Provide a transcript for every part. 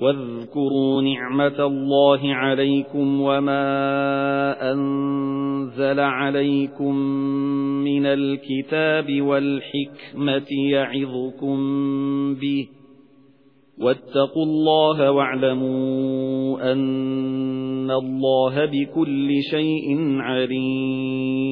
وَاذْكُرُوا نِعْمَةَ اللَّهِ عَلَيْكُمْ وَمَا أَنزَلَ عَلَيْكُمْ مِنَ الْكِتَابِ وَالْحِكْمَةِ يَعِظُكُم بِهِ وَاتَّقُوا اللَّهَ وَاعْلَمُوا أَنَّ اللَّهَ بِكُلِّ شَيْءٍ عَلِيمٌ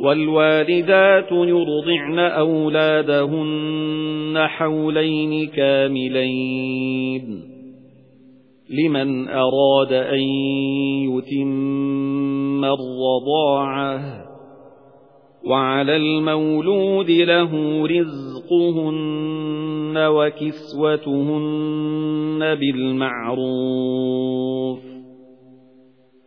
وَالْوَالِدَاتُ يُرْضِعْنَ أَوْلَادَهُنَّ حَوْلَيْنِ كَامِلَيْنِ. لِمَنْ أَرَادَ أَنْ يُتِمَّ الرَّضَاعَةَ وَعَلَى الْمَوْلُودِ لَهُ رِزْقُهُنَّ وَكِسْوَتُهُنَّ بِالْمَعْرُوفِ.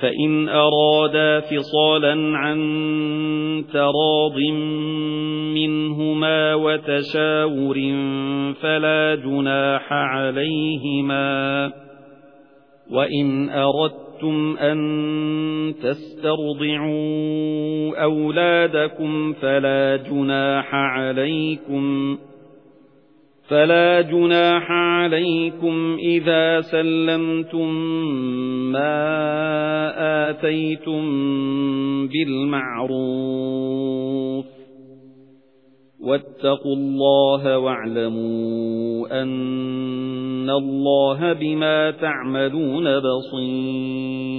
فَإِنْ أَرَادَا فِصَالًا عَن تَرَاضٍ مِنْهُمَا وَتَشَاوُرٍ فَلَا جُنَاحَ عَلَيْهِمَا. وَإِنْ أَرَدتُّمْ أَن تَسْتَرْضِعُوا أَوْلَادَكُمْ فَلَا جُنَاحَ عَلَيْكُمْ. فَلَا جُنَاحَ عَلَيْكُمْ إِذَا سَلَّمْتُم مَّا آتَيْتُم بِالْمَعْرُوفِ وَاتَّقُوا اللَّهَ وَاعْلَمُوا أَنَّ اللَّهَ بِمَا تَعْمَلُونَ بَصِيرٌ